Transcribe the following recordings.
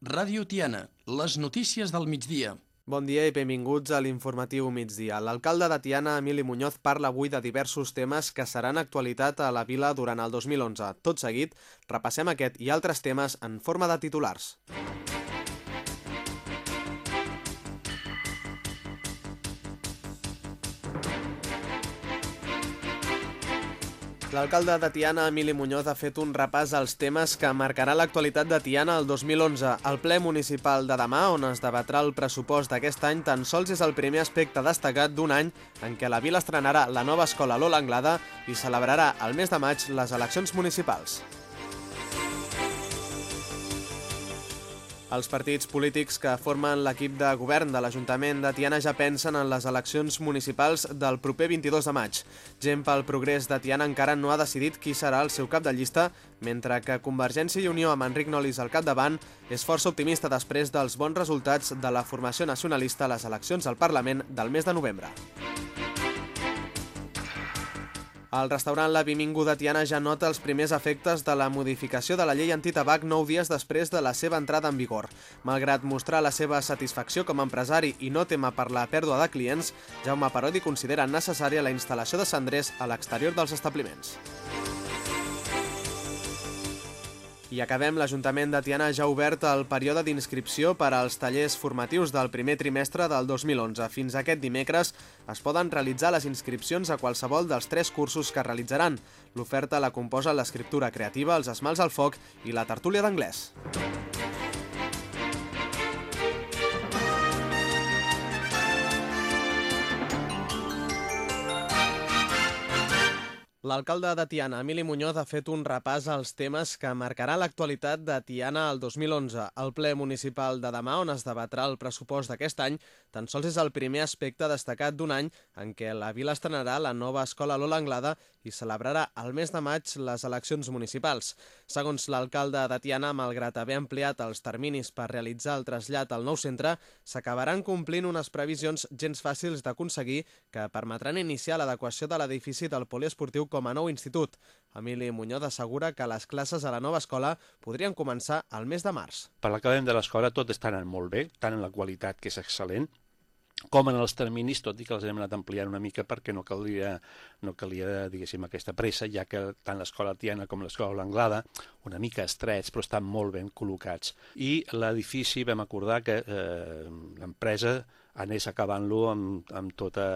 Ràdio Tiana, les notícies del migdia. Bon dia i benvinguts a l'informatiu migdia. L'alcalde de Tiana, Emili Muñoz, parla avui de diversos temes que seran actualitat a la vila durant el 2011. Tot seguit, repassem aquest i altres temes en forma de titulars. L'alcalde de Tiana, Emili Muñoz, ha fet un repàs als temes que marcarà l'actualitat de Tiana el 2011. El ple municipal de demà, on es debatrà el pressupost d'aquest any, tan sols és el primer aspecte destacat d'un any en què la vila estrenarà la nova escola Lola Anglada i celebrarà el mes de maig les eleccions municipals. Els partits polítics que formen l'equip de govern de l'Ajuntament de Tiana ja pensen en les eleccions municipals del proper 22 de maig. Gent pel Progrés de Tiana encara no ha decidit qui serà el seu cap de llista, mentre que Convergència i Unió amb Enric Nolis al capdavant és força optimista després dels bons resultats de la formació nacionalista a les eleccions al Parlament del mes de novembre. El restaurant La Bimingu de Tiana ja nota els primers efectes de la modificació de la llei antitabac nou dies després de la seva entrada en vigor. Malgrat mostrar la seva satisfacció com a empresari i no tema per la pèrdua de clients, Jaume Parodi considera necessària la instal·lació de cendrers a l'exterior dels establiments. I acabem, l'Ajuntament de Tiana ja ha obert el període d'inscripció per als tallers formatius del primer trimestre del 2011. Fins aquest dimecres es poden realitzar les inscripcions a qualsevol dels tres cursos que realitzaran. L'oferta la composa l'escriptura creativa, els esmals al foc i la tertúlia d'anglès. L'alcalde de Tiana, Emili Muñoz, ha fet un repàs als temes que marcarà l'actualitat de Tiana el 2011. El ple municipal de demà, on es debatrà el pressupost d'aquest any, tan sols és el primer aspecte destacat d'un any en què la vila estrenarà la nova escola Lola Anglada i celebrarà al mes de maig les eleccions municipals. Segons l'alcalde de Tiana, malgrat haver ampliat els terminis per realitzar el trasllat al nou centre, s'acabaran complint unes previsions gens fàcils d'aconseguir que permetran iniciar l'adequació de l'edifici del poliesportiu com a nou institut. Emili Muñoz assegura que les classes a la nova escola podrien començar al mes de març. Per l'acabament de l'escola tot està anant molt bé, tant en la qualitat, que és excel·lent, com en els terminis, tot i que els hem anat ampliant una mica perquè no calia, no calia diguéssim, aquesta pressa, ja que tant l'escola Tiana com l'escola Anglada, una mica estrets, però estan molt ben col·locats. I l'edifici vam acordar que eh, l'empresa anés acabant-lo amb, amb tota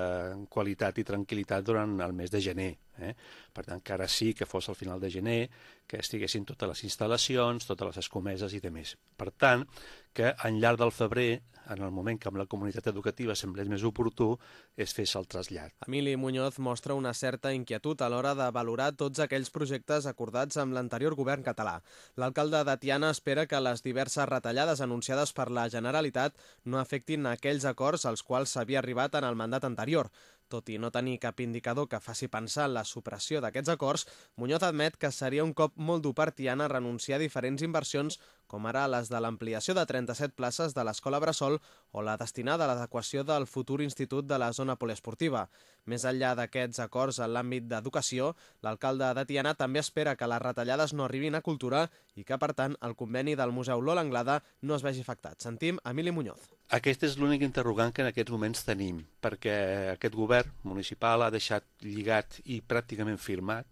qualitat i tranquil·litat durant el mes de gener. Eh? Per tant, que ara sí que fos al final de gener, que estiguessin totes les instal·lacions, totes les escomeses i demés. Per tant, que en llarg del febrer, en el moment que amb la comunitat educativa semblés més oportú, és fer el trasllat. Emili Muñoz mostra una certa inquietud a l'hora de valorar tots aquells projectes acordats amb l'anterior govern català. L'alcalde de Tiana espera que les diverses retallades anunciades per la Generalitat no afectin aquells acords als quals s'havia arribat en el mandat anterior. Tot i no tenir cap indicador que faci pensar en la supressió d'aquests acords, Muñoz admet que seria un cop molt dur per Tiana renunciar a diferents inversions com ara les de l'ampliació de 37 places de l'Escola Bressol o la destinada a l'adequació del futur institut de la zona poliesportiva. Més enllà d'aquests acords en l'àmbit d'educació, l'alcalde de Tiana també espera que les retallades no arribin a cultura i que, per tant, el conveni del Museu Lola Anglada no es vegi afectat. Sentim Emili Muñoz. Aquest és l'únic interrogant que en aquests moments tenim, perquè aquest govern municipal ha deixat lligat i pràcticament firmat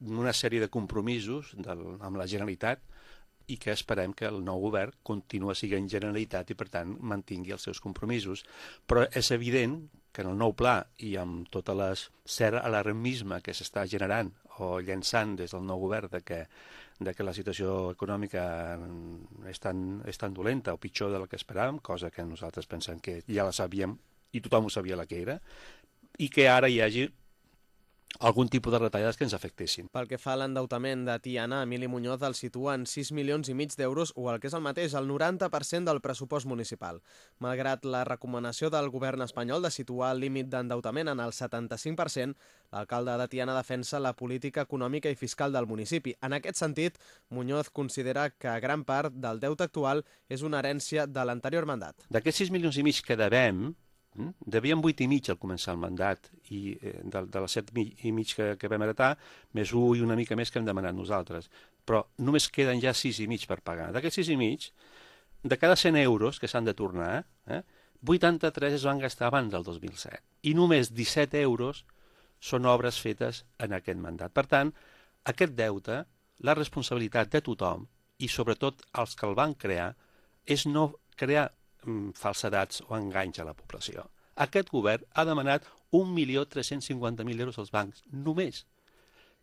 una sèrie de compromisos del, amb la Generalitat i que esperem que el nou govern continua sent Generalitat i, per tant, mantingui els seus compromisos. Però és evident que en el nou pla i amb tota les cert alarmisme que s'està generant o llançant des del nou govern de que, de que la situació econòmica és tan, és tan dolenta o pitjor del que esperàvem, cosa que nosaltres pensem que ja la sabíem i tothom ho sabia la que era, i que ara hi hagi algun tipus de retallades que ens afectessin. Pel que fa a l'endeutament de Tiana, Emili Muñoz el situa en 6 milions i mig d'euros o el que és el mateix, el 90% del pressupost municipal. Malgrat la recomanació del govern espanyol de situar el límit d'endeutament en el 75%, l'alcalde de Tiana defensa la política econòmica i fiscal del municipi. En aquest sentit, Muñoz considera que gran part del deute actual és una herència de l'anterior mandat. D'aquests 6 milions i mig que devem? Devíem 8 i mig al començar el mandat i eh, de, de les 7 i mig que, que vam heretar, més 1 i una mica més que hem demanat nosaltres. Però només queden ja 6 i mig per pagar. D'aquests 6 i mig, de cada 100 euros que s'han de tornar, eh, 83 es van gastar abans del 2007 i només 17 euros són obres fetes en aquest mandat. Per tant, aquest deute, la responsabilitat de tothom i sobretot els que el van crear, és no crear mm, falsedats o enganys a la població. Aquest govern ha demanat 1.350.000 euros als bancs, només.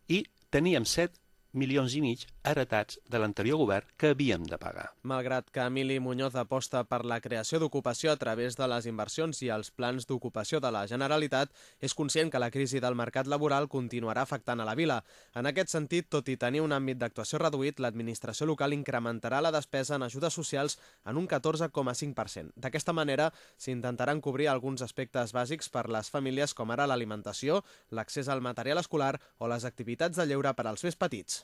I teníem 7 milions i mig heretats de l'anterior govern que havíem de pagar. Malgrat que Emili Muñoz aposta per la creació d'ocupació a través de les inversions i els plans d'ocupació de la Generalitat, és conscient que la crisi del mercat laboral continuarà afectant a la vila. En aquest sentit, tot i tenir un àmbit d'actuació reduït, l'administració local incrementarà la despesa en ajudes socials en un 14,5%. D'aquesta manera, s'intentaran cobrir alguns aspectes bàsics per les famílies com ara l'alimentació, l'accés al material escolar o les activitats de lleure per als més petits.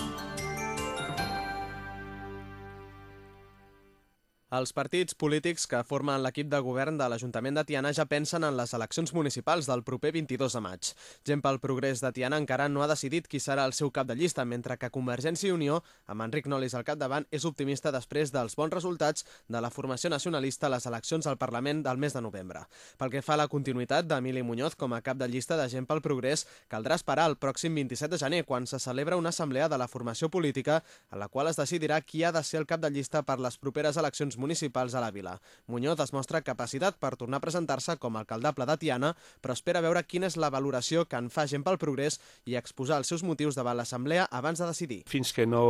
Els partits polítics que formen l'equip de govern de l'Ajuntament de Tiana ja pensen en les eleccions municipals del proper 22 de maig. Gent pel Progrés de Tiana encara no ha decidit qui serà el seu cap de llista, mentre que Convergència i Unió, amb Enric Nolis al capdavant, és optimista després dels bons resultats de la formació nacionalista a les eleccions al Parlament del mes de novembre. Pel que fa a la continuïtat d'Emili Muñoz com a cap de llista de Gent pel Progrés, caldrà esperar el pròxim 27 de gener, quan se celebra una assemblea de la formació política en la qual es decidirà qui ha de ser el cap de llista per les properes eleccions municipals a la vila. Muñoz es mostra capacitat per tornar a presentar-se com a alcaldable de Tiana, però espera veure quina és la valoració que en fa gent pel progrés i exposar els seus motius davant l'assemblea abans de decidir. Fins que no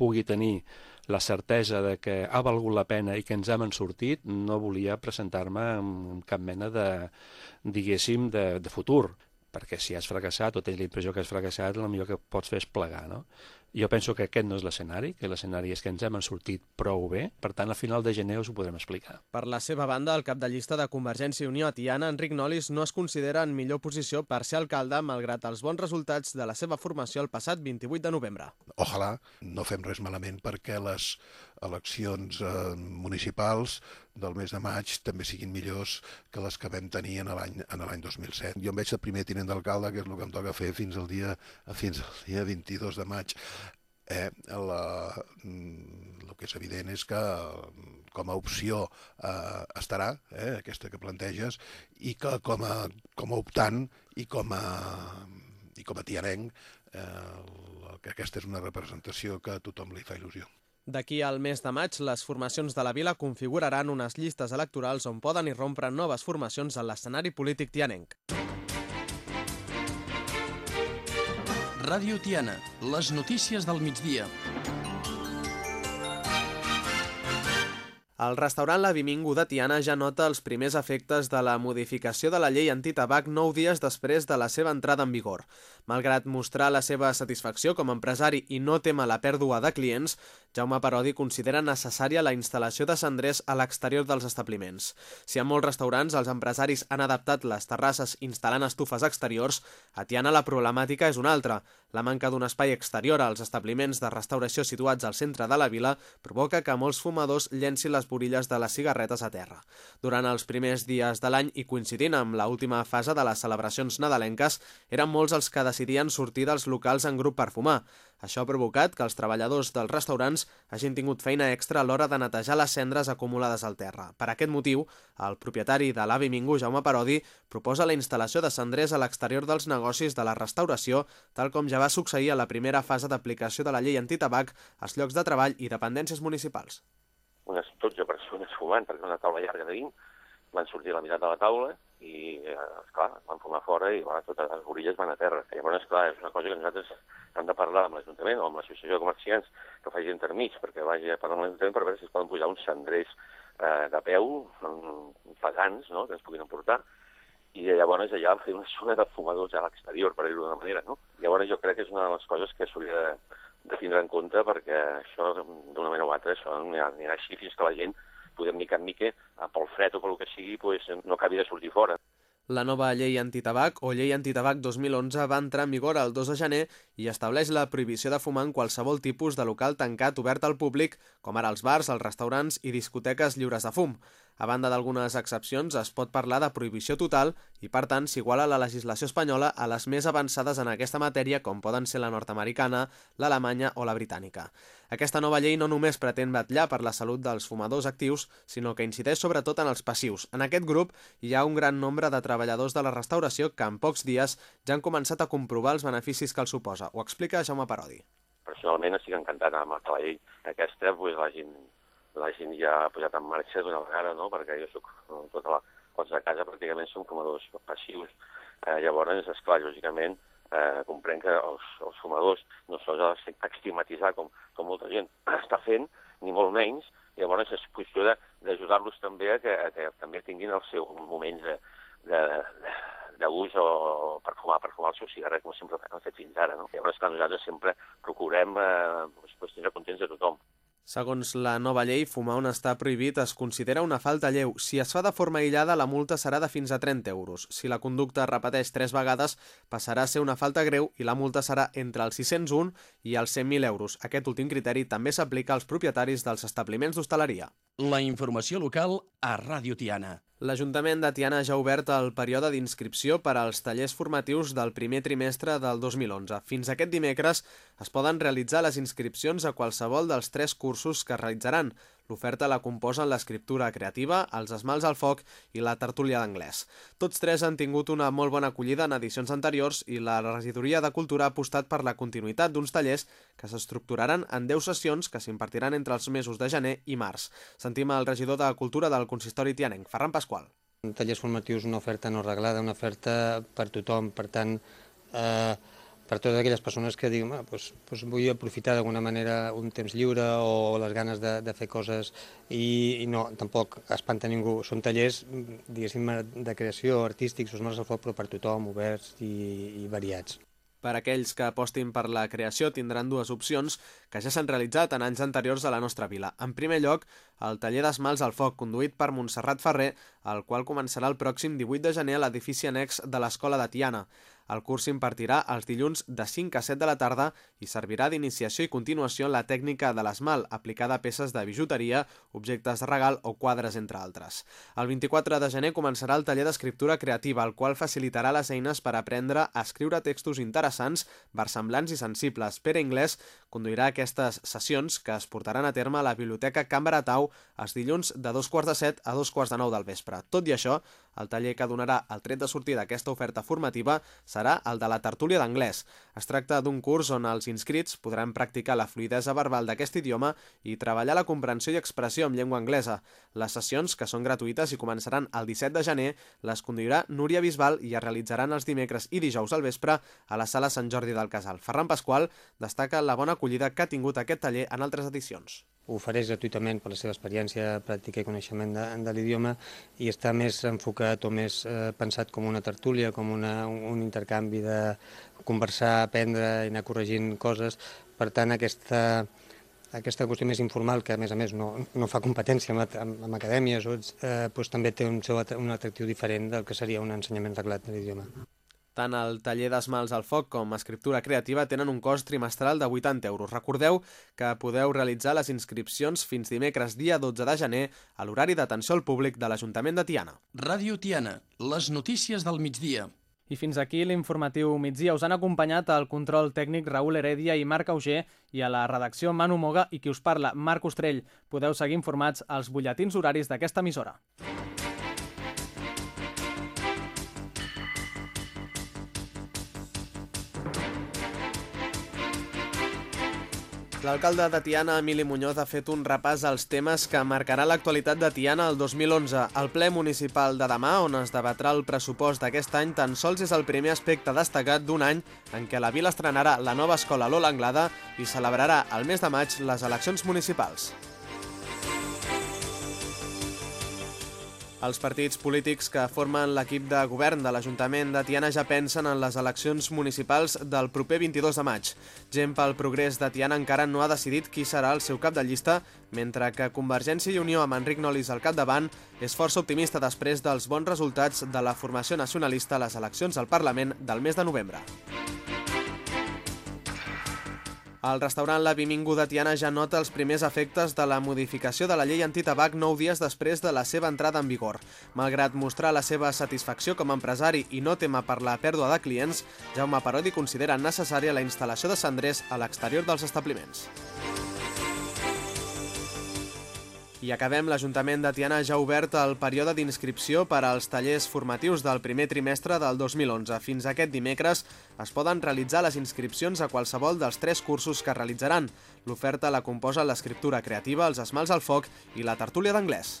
pugui tenir la certesa de que ha valgut la pena i que ens hem sortit, no volia presentar-me amb cap mena de, diguéssim, de, de futur perquè si has fracassat o tens la impressió que has fracassat, el millor que pots fer és plegar, no? Jo penso que aquest no és l'escenari, que l'escenari és que ens hem sortit prou bé, per tant, a final de gener us ho podrem explicar. Per la seva banda, el cap de llista de Convergència i Unió a Tiana, Enric Nolis, no es considera en millor posició per ser alcalde malgrat els bons resultats de la seva formació el passat 28 de novembre. Ojalà no fem res malament perquè les eleccions eh, municipals del mes de maig també siguin millors que les que vam tenir en l'any en l'any 2007. Jo em veig de primer tinent d'alcalde, que és el que em toca fer fins al dia fins al dia 22 de maig. Eh, la, mm, el que és evident és que com a opció eh, estarà, eh, aquesta que planteges, i que com a, com a optant i com a, i com a tianenc, eh, que aquesta és una representació que a tothom li fa il·lusió. D'aquí al mes de maig, les formacions de la vila configuraran unes llistes electorals on poden irrompre noves formacions en l'escenari polític tianenc. Ràdio Tiana, les notícies del migdia. El restaurant La Bimingo de Tiana ja nota els primers efectes de la modificació de la llei antitabac nou dies després de la seva entrada en vigor. Malgrat mostrar la seva satisfacció com a empresari i no tema la pèrdua de clients, Jaume Parodi considera necessària la instal·lació de cendrers a l'exterior dels establiments. Si a molts restaurants els empresaris han adaptat les terrasses instal·lant estufes exteriors, a Tiana la problemàtica és una altra. La manca d'un espai exterior als establiments de restauració situats al centre de la vila provoca que molts fumadors llencin les borilles de les cigarretes a terra. Durant els primers dies de l'any i coincidint amb la última fase de les celebracions nadalenques, eren molts els que decidien sortir dels locals en grup per fumar. Això ha provocat que els treballadors dels restaurants hagin tingut feina extra a l'hora de netejar les cendres acumulades al terra. Per aquest motiu, el propietari de l'Avi Mingo, Jaume Parodi, proposa la instal·lació de cendrers a l'exterior dels negocis de la restauració, tal com ja va succeir a la primera fase d'aplicació de la llei antitabac als llocs de treball i dependències municipals. Unes 12 persones fumant, perquè una taula llarga de 20, van sortir a la meitat de la taula i, eh, esclar, van fumar fora i bueno, totes les orilles van a terra. Llavors, esclar, és una cosa que nosaltres hem de parlar amb l'Ajuntament o amb l'Associació de Comerciants que faci intermig, perquè vagi a parlar amb l'Ajuntament per veure si es poden pujar uns cendrers eh, de peu, pagans, no?, que ens puguin emportar, i llavors allà fer una zona de fumadors a l'exterior, per dir-ho d'una manera, no? Llavors jo crec que és una de les coses que s'hauria de, de tindre en compte perquè això, d'una manera o altra, això anirà així fins que la gent podem mica en mica, pel fred o pel que sigui, pues, no acabi de sortir fora. La nova llei antitabac o llei antitabac 2011 va entrar en vigor el 2 de gener i estableix la prohibició de fumar en qualsevol tipus de local tancat obert al públic, com ara els bars, els restaurants i discoteques lliures de fum. A banda d'algunes excepcions, es pot parlar de prohibició total i, per tant, s'iguala la legislació espanyola a les més avançades en aquesta matèria, com poden ser la nord-americana, l'alemanya o la britànica. Aquesta nova llei no només pretén batllar per la salut dels fumadors actius, sinó que incideix sobretot en els passius. En aquest grup hi ha un gran nombre de treballadors de la restauració que en pocs dies ja han començat a comprovar els beneficis que els suposa. Ho explica Jaume Parodi. Personalment estic encantat amb que la llei aquesta pues, l'hagin l'hagin ja posat en marxa d'una vegada, no? perquè jo soc tota la, els de casa pràcticament són fumadors passius. Eh, llavors, esclar, lògicament, eh, comprenc que els, els fumadors no s'ha d'estigmatitzar com, com molta gent està fent, ni molt menys, llavors és qüestió d'ajudar-los també a que, a que també tinguin el seu moments de, de, d'ús o per fumar, per fumar el seu cigarret, com sempre hem fet fins ara. No? Llavors, clar, nosaltres sempre procurem eh, pues, tenir contents de tothom. Segons la nova llei, fumar on està prohibit es considera una falta lleu. Si es fa de forma aïllada, la multa serà de fins a 30 euros. Si la conducta es repeteix tres vegades, passarà a ser una falta greu i la multa serà entre els 601 i els 100.000 euros. Aquest últim criteri també s'aplica als propietaris dels establiments d'hostaleria. La informació local a Ràdio Tiana. L'Ajuntament de Tiana ja ha obert el període d'inscripció per als tallers formatius del primer trimestre del 2011. Fins aquest dimecres es poden realitzar les inscripcions a qualsevol dels tres cursos que es realitzaran. L'oferta la composen l'escriptura creativa, els esmals al foc i la tertúlia d'anglès. Tots tres han tingut una molt bona acollida en edicions anteriors i la regidoria de Cultura ha apostat per la continuïtat d'uns tallers que s'estructuraran en 10 sessions que s'impartiran entre els mesos de gener i març. Sentim el regidor de Cultura del consistori tianenc, Ferran Pasqual. Tallers formatius, una oferta no reglada, una oferta per tothom, per tant, eh, per totes aquelles persones que diuen ah, doncs, doncs vull aprofitar d'alguna manera un temps lliure o les ganes de, de fer coses i, i no, tampoc espanta ningú. Són tallers, diguéssim, de creació artístics, són al foc, però per tothom, oberts i, i variats. Per aquells que apostin per la creació tindran dues opcions que ja s'han realitzat en anys anteriors a la nostra vila. En primer lloc, el taller d'esmals al foc, conduït per Montserrat Ferrer, el qual començarà el pròxim 18 de gener a l'edifici annex de l'Escola de Tiana. El curs s'impartirà els dilluns de 5 a 7 de la tarda i servirà d'iniciació i continuació en la tècnica de l'esmal, aplicada a peces de bijuteria, objectes de regal o quadres, entre altres. El 24 de gener començarà el taller d'escriptura creativa, el qual facilitarà les eines per aprendre a escriure textos interessants, versemblants i sensibles. Pere Inglés conduirà aquestes sessions que es portaran a terme a la Biblioteca Can Baratau els dilluns de dos quarts de set a dos quarts de nou del vespre. Tot i això, el taller que donarà el tret de sortida d'aquesta oferta formativa serà el de la tertúlia d'anglès. Es tracta d'un curs on els inscrits podran practicar la fluidesa verbal d'aquest idioma i treballar la comprensió i expressió en llengua anglesa. Les sessions, que són gratuïtes i començaran el 17 de gener, les conduirà Núria Bisbal i es realitzaran els dimecres i dijous al vespre a la sala Sant Jordi del Casal. Ferran Pasqual destaca la bona acollida que ha tingut aquest taller en altres edicions ofereix gratuïtament per la seva experiència, pràctica i coneixement de, de l'idioma i està més enfocat o més eh, pensat com una tertúlia, com una, un intercanvi de conversar, aprendre i anar corregint coses. Per tant, aquesta, aquesta qüestió més informal, que a més a més no, no fa competència amb, amb, amb acadèmies, eh, doncs també té un, seu, un atractiu diferent del que seria un ensenyament reglat de l'idioma. Tant el taller d'esmals al foc com escriptura creativa tenen un cost trimestral de 80 euros. Recordeu que podeu realitzar les inscripcions fins dimecres dia 12 de gener a l'horari d'atenció al públic de l'Ajuntament de Tiana. Ràdio Tiana, les notícies del migdia. I fins aquí l'informatiu migdia. Us han acompanyat el control tècnic Raül Heredia i Marc Auger i a la redacció Manu Moga i qui us parla, Marc Ostrell. Podeu seguir informats als butlletins horaris d'aquesta emissora. L'alcalde de Tiana, Emili Muñoz, ha fet un repàs als temes que marcarà l'actualitat de Tiana el 2011. El ple municipal de demà, on es debatrà el pressupost d'aquest any, tan sols és el primer aspecte destacat d'un any en què la vila estrenarà la nova escola Lola Anglada i celebrarà el mes de maig les eleccions municipals. Els partits polítics que formen l'equip de govern de l'Ajuntament de Tiana ja pensen en les eleccions municipals del proper 22 de maig. Gent pel Progrés de Tiana encara no ha decidit qui serà el seu cap de llista, mentre que Convergència i Unió amb Enric Nolis al capdavant és força optimista després dels bons resultats de la formació nacionalista a les eleccions al Parlament del mes de novembre. El restaurant La Bimingo de Tiana ja nota els primers efectes de la modificació de la llei antitabac nou dies després de la seva entrada en vigor. Malgrat mostrar la seva satisfacció com a empresari i no tema per la pèrdua de clients, Jaume Parodi considera necessària la instal·lació de cendrers a l'exterior dels establiments. I acabem, l'Ajuntament de Tiana ja ha obert el període d'inscripció per als tallers formatius del primer trimestre del 2011. Fins aquest dimecres es poden realitzar les inscripcions a qualsevol dels tres cursos que realitzaran. L'oferta la composa l'escriptura creativa, els esmals al foc i la tertúlia d'anglès.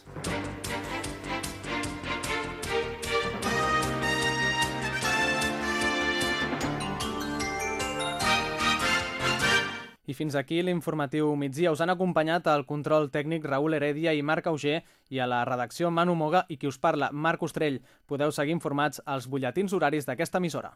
I fins aquí l'informatiu migdia. Us han acompanyat el control tècnic Raül Heredia i Marc Auger i a la redacció Manu Moga i qui us parla, Marc Ostrell. Podeu seguir informats als butlletins horaris d'aquesta emissora.